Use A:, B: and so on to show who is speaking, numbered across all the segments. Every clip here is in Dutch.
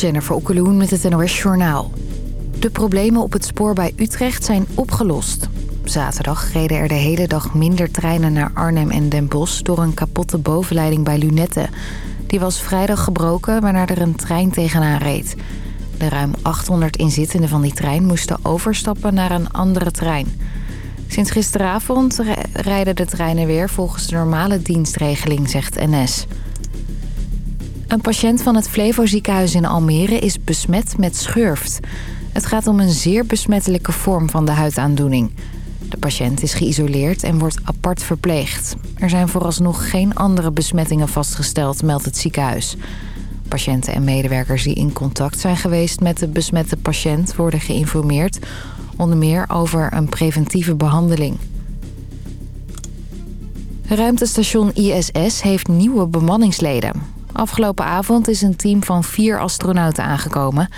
A: Jennifer Okkeloen met het NOS Journaal. De problemen op het spoor bij Utrecht zijn opgelost. Zaterdag reden er de hele dag minder treinen naar Arnhem en Den Bosch... door een kapotte bovenleiding bij Lunette. Die was vrijdag gebroken, waarna er een trein tegenaan reed. De ruim 800 inzittenden van die trein moesten overstappen naar een andere trein. Sinds gisteravond rijden de treinen weer volgens de normale dienstregeling, zegt NS. Een patiënt van het Flevo ziekenhuis in Almere is besmet met schurft. Het gaat om een zeer besmettelijke vorm van de huidaandoening. De patiënt is geïsoleerd en wordt apart verpleegd. Er zijn vooralsnog geen andere besmettingen vastgesteld, meldt het ziekenhuis. Patiënten en medewerkers die in contact zijn geweest met de besmette patiënt... worden geïnformeerd, onder meer over een preventieve behandeling. Ruimtestation ISS heeft nieuwe bemanningsleden. Afgelopen avond is een team van vier astronauten aangekomen.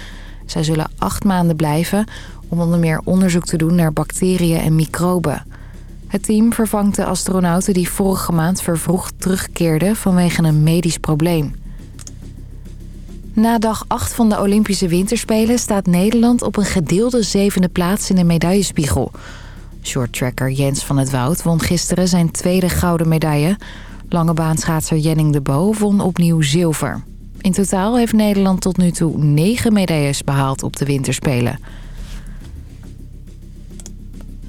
A: Zij zullen acht maanden blijven om onder meer onderzoek te doen naar bacteriën en microben. Het team vervangt de astronauten die vorige maand vervroegd terugkeerden vanwege een medisch probleem. Na dag 8 van de Olympische Winterspelen staat Nederland op een gedeelde zevende plaats in de medaillespiegel. Shorttracker Jens van het Woud won gisteren zijn tweede gouden medaille. Langebaanschaatser Jenning de Bo won opnieuw zilver. In totaal heeft Nederland tot nu toe negen medailles behaald op de Winterspelen.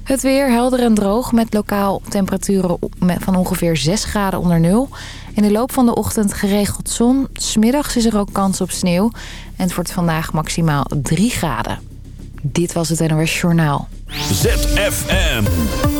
A: Het weer helder en droog met lokaal temperaturen van ongeveer 6 graden onder nul. In de loop van de ochtend geregeld zon. Smiddags is er ook kans op sneeuw. En het wordt vandaag maximaal 3 graden. Dit was het NOS Journaal.
B: ZFM.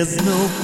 B: there's no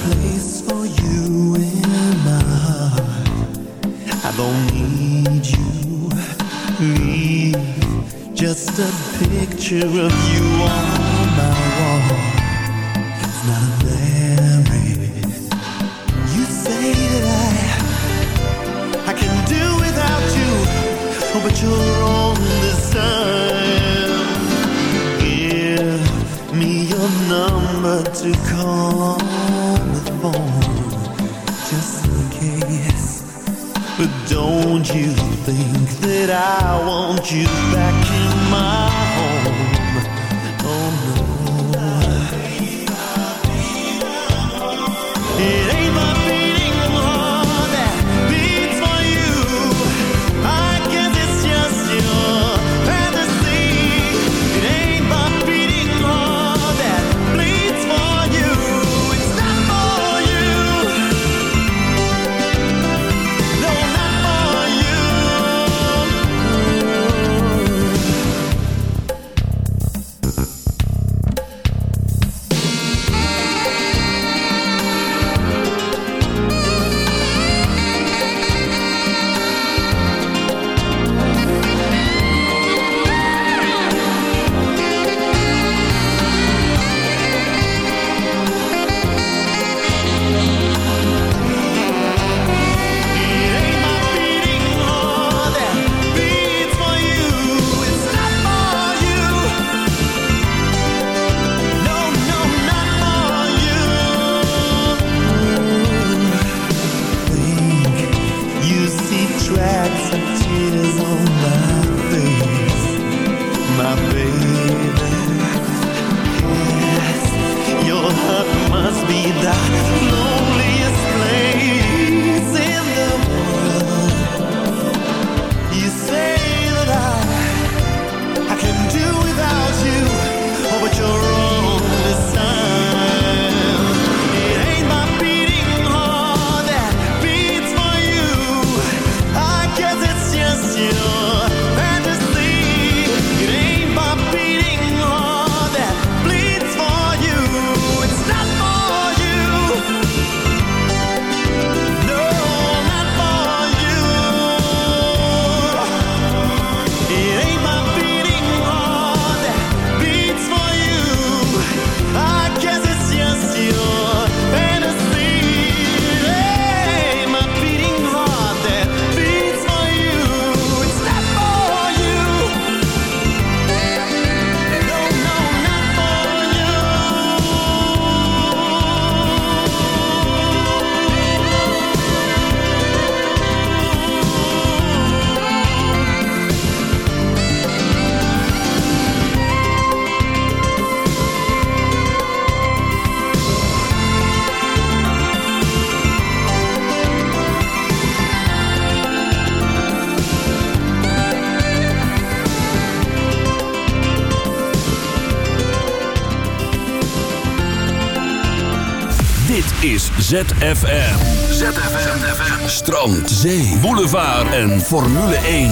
B: ZFM. ZFM. Strand, zee, boulevard en Formule 1.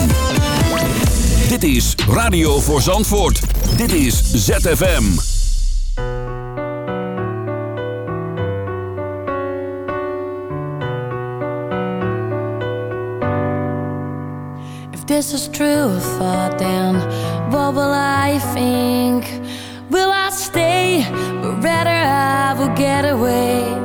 B: Dit is Radio voor Zandvoort. Dit is ZFM.
C: If this is true, thought then, what will I think? Will I stay? But rather I will get away.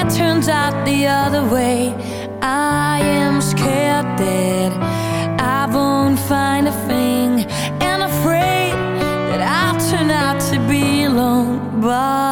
C: it turns out the other way. I am scared that I won't find a thing, and afraid that I'll turn out to be alone. But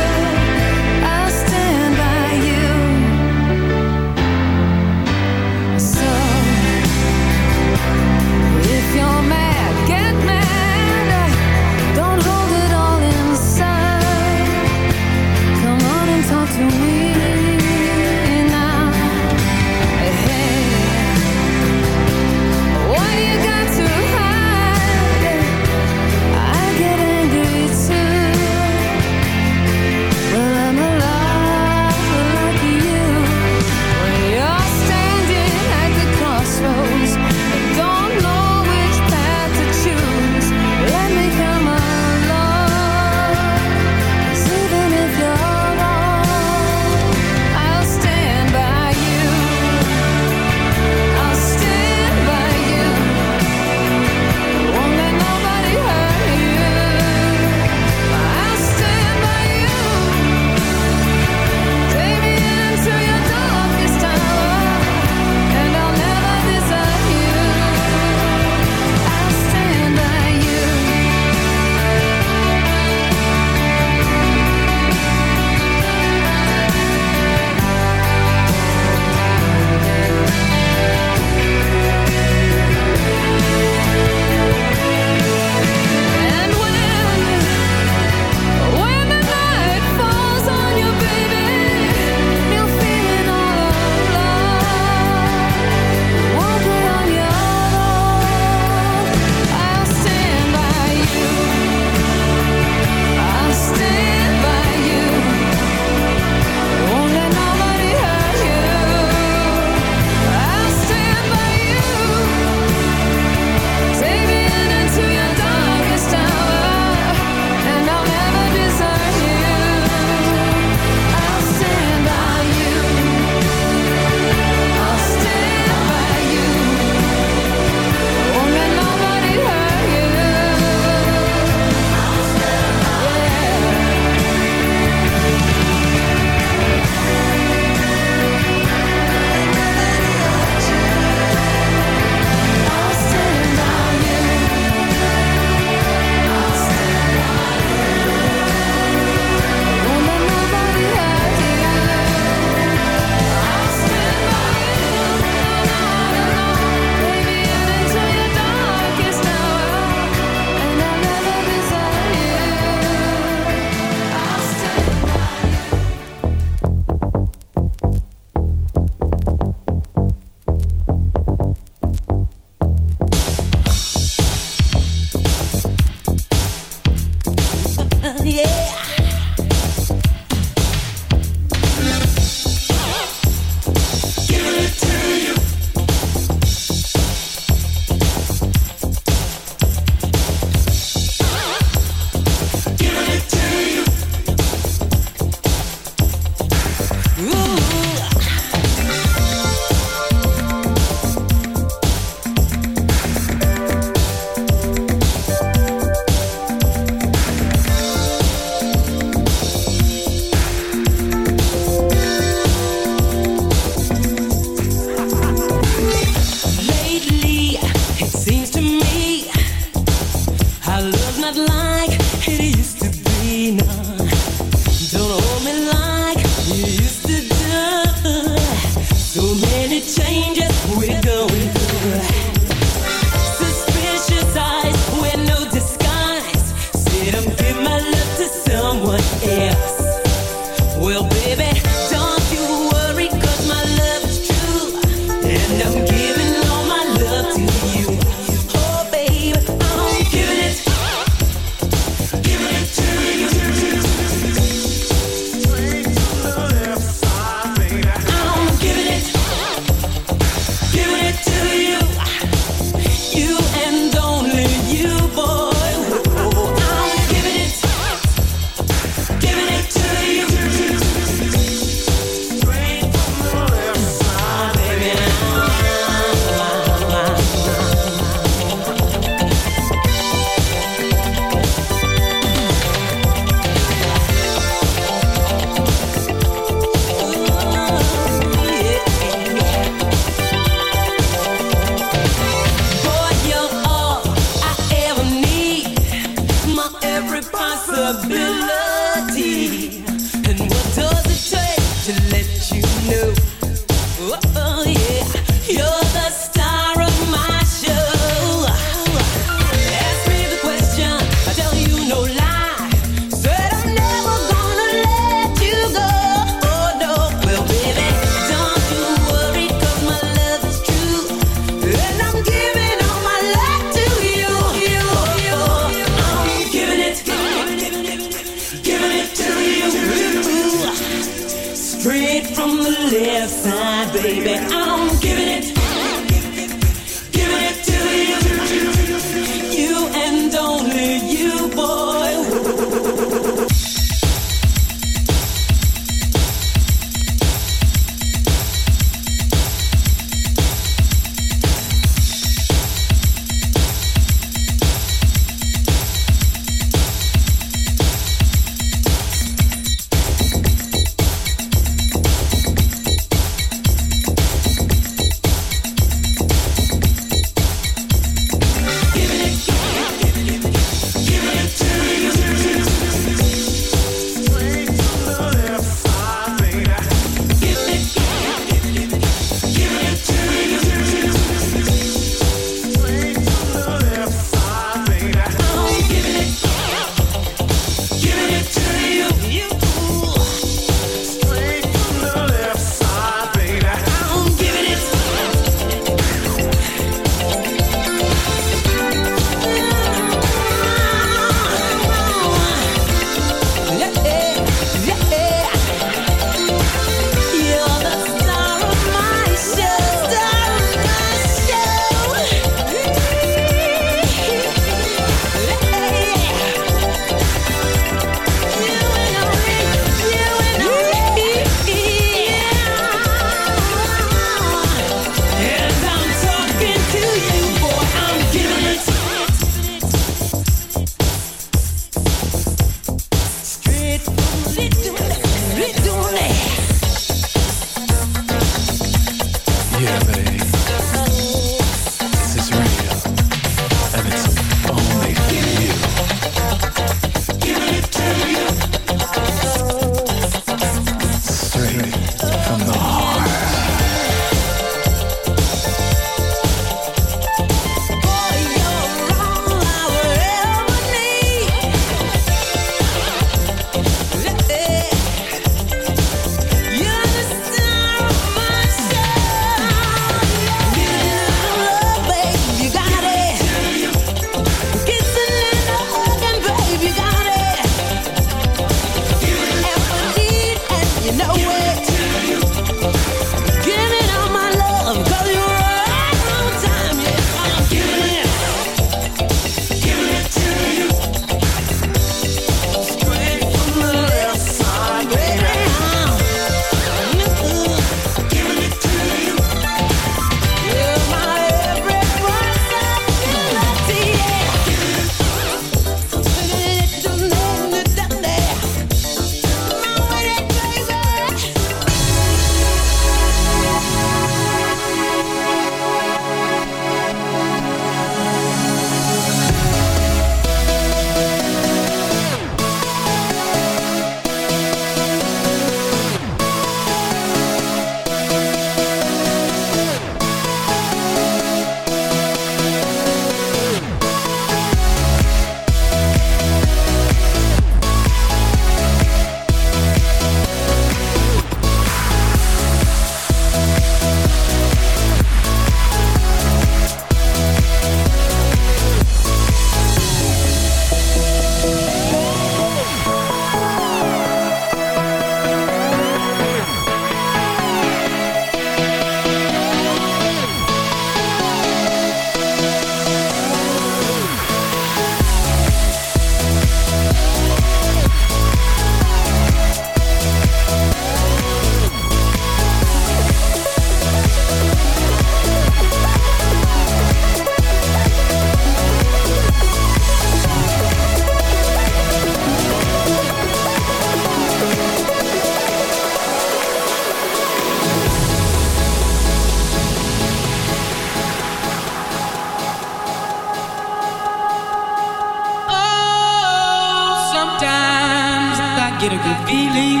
C: feeling,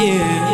C: yeah.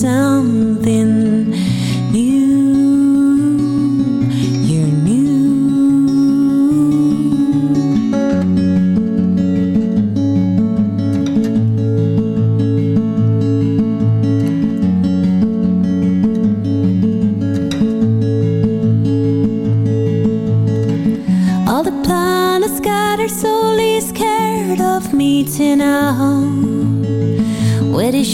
D: sound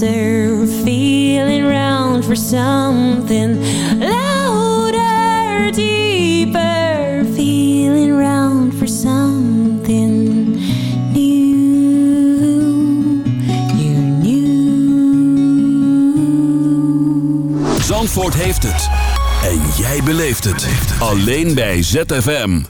D: closer, feeling round for something louder, deeper, feeling round for something new. You're new.
B: Zandvoort heeft het. En jij beleeft het. Alleen bij ZFM.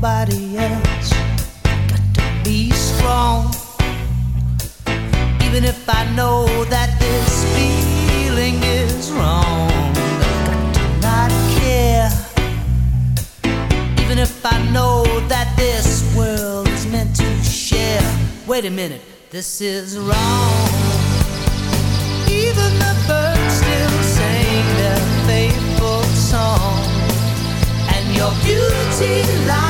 E: nobody else. Got to be strong, even if I know that this feeling is wrong. Got to not care, even if I know that this world is meant to share. Wait a minute, this is wrong. Even the birds still sing their faithful song and your beauty lies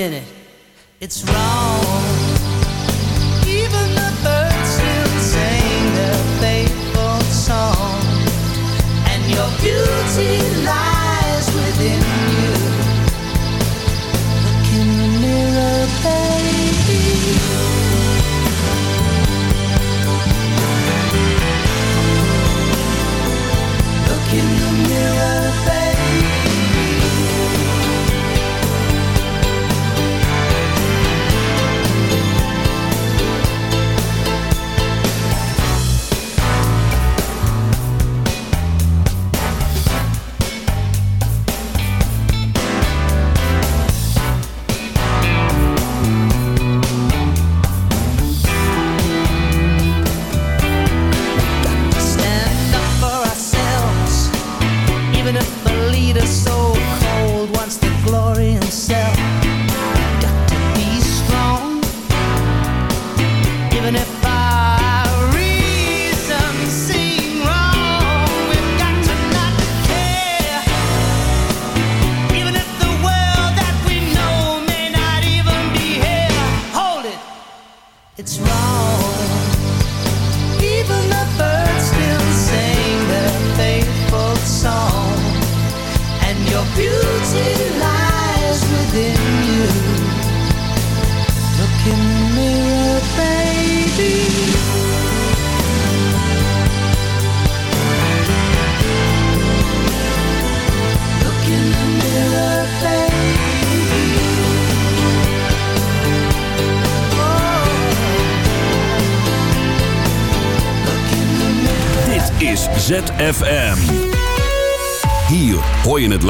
E: minute, it's wrong.